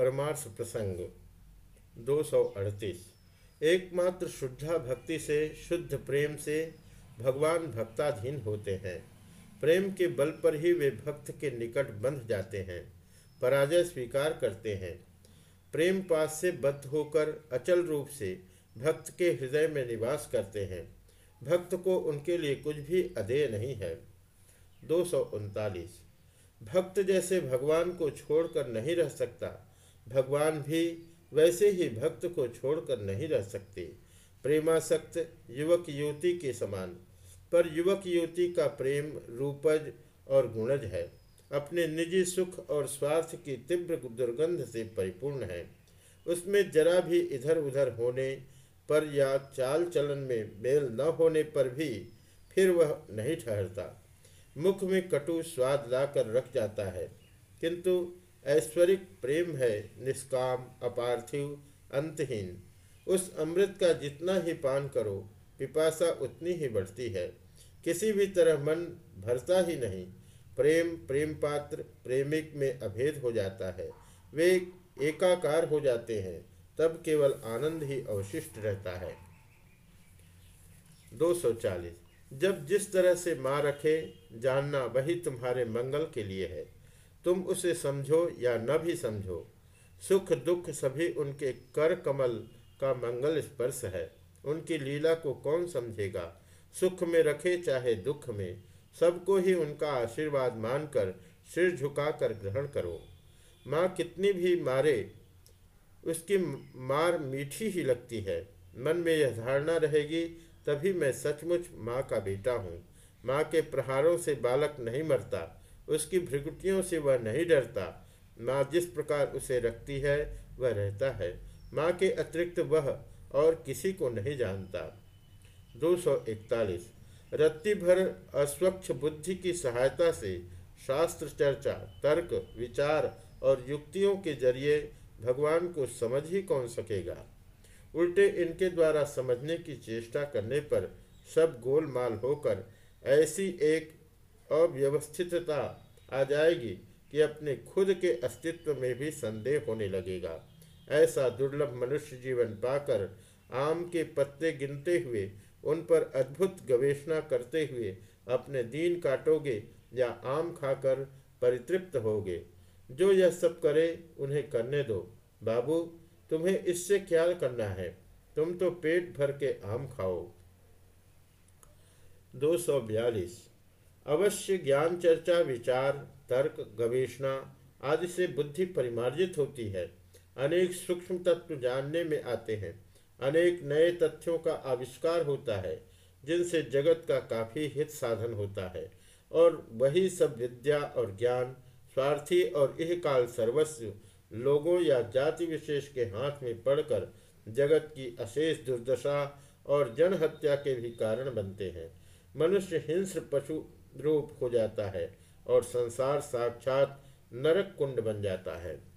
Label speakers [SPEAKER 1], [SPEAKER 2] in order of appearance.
[SPEAKER 1] परमार्थ प्रसंग, दो सौ अड़तीस। एकमात्र शुद्धा भक्ति से, शुद्ध प्रेम से भगवान भक्ताधीन होते हैं। प्रेम के बल पर ही वे भक्त के निकट बंध जाते हैं, पराजय स्वीकार करते हैं। प्रेम पास से बद्ध होकर, अचल रूप से भक्त के हृदय में निवास करते हैं। भक्त को उनके लिए कुछ भी अधेय नहीं है। दो सौ उनतालीस। भक्त जैसे भगवान को छोड़कर नहीं रह सकता भगवान भी वैसे ही भक्त को छोड़कर नहीं रह सकते। प्रेमासक्त युवक युवती के समान, पर युवक युवती का प्रेम रूपज और गुणज है। अपने निजी सुख और स्वार्थ की तीव्र दुर्गंध से परिपूर्ण है। उसमें जरा भी इधर उधर होने पर या चाल चलन में मेल न होने पर भी फिर वह नहीं ठहरता। मुख में कटु स्वाद लाकर रख जाता है, किंतु ऐश्वरिक प्रेम है, निष्काम, अपार्थिव, अंतहीन। उस अमृत का जितना ही पान करो, पिपासा उतनी ही बढ़ती है। किसी भी तरह मन भरता ही नहीं। प्रेम प्रेम पात्र प्रेमिक में अभेद हो जाता है। वे एकाकार हो जाते हैं, तब केवल आनंद ही अवशिष्ट रहता है। 240 जब जिस तरह से माँ रखे, जानना वही तुम्हारे मंगल के लिए है। तुम उसे समझो या न भी समझो, सुख दुख सभी उनके कर कमल का मंगल स्पर्श है। उनकी लीला को कौन समझेगा? सुख में रखे चाहे दुख में, सबको ही उनका आशीर्वाद मानकर सिर झुकाकर ग्रहण करो। माँ कितनी भी मारे, उसकी मार मीठी ही लगती है। मन में यह धारणा रहेगी, तभी मैं सचमुच माँ का बेटा हूँ। माँ के प्रहारों से बालक नहीं मरता। उसकी भ्रिकुटियों से वह नहीं डरता। माँ जिस प्रकार उसे रखती है, वह रहता है। माँ के अतिरिक्त वह और किसी को नहीं जानता। दो सौ इकतालीस। रत्ती भर अस्वच्छ बुद्धि की सहायता से शास्त्र चर्चा, तर्क, विचार और युक्तियों के ज़रिए भगवान को समझ ही कौन सकेगा? उल्टे इनके द्वारा समझने की चेष्टा करने पर सब गोलमाल होकर ऐसी एक अव्यवस्थितता आ जाएगी कि अपने खुद के अस्तित्व में भी संदेह होने लगेगा। ऐसा दुर्लभ मनुष्य जीवन पाकर आम के पत्ते गिनते हुए, उन पर अद्भुत गवेषणा करते हुए अपने दीन काटोगे या आम खाकर परितृप्त होगे। जो यह सब करे, उन्हें करने दो। बाबू, तुम्हें इससे क्या करना है? तुम तो पेट भर के आम खाओ। दो सौ बयालीस। अवश्य ज्ञान चर्चा, विचार, तर्क, गवेषणा आदि से बुद्धि परिमार्जित होती है। अनेक सूक्ष्म तत्व जानने में आते हैं। अनेक नए तथ्यों का आविष्कार होता है, जिनसे जगत का काफ़ी हित साधन होता है। और वही सब विद्या और ज्ञान, स्वार्थी और यह काल सर्वस्व, लोगों या जाति विशेष के हाथ में पड़कर जगत की अशेष दुर्दशा और जनहत्या के भी कारण बनते हैं। मनुष्य हिंस्र पशु रूप हो जाता है और संसार साक्षात नरक कुंड बन जाता है।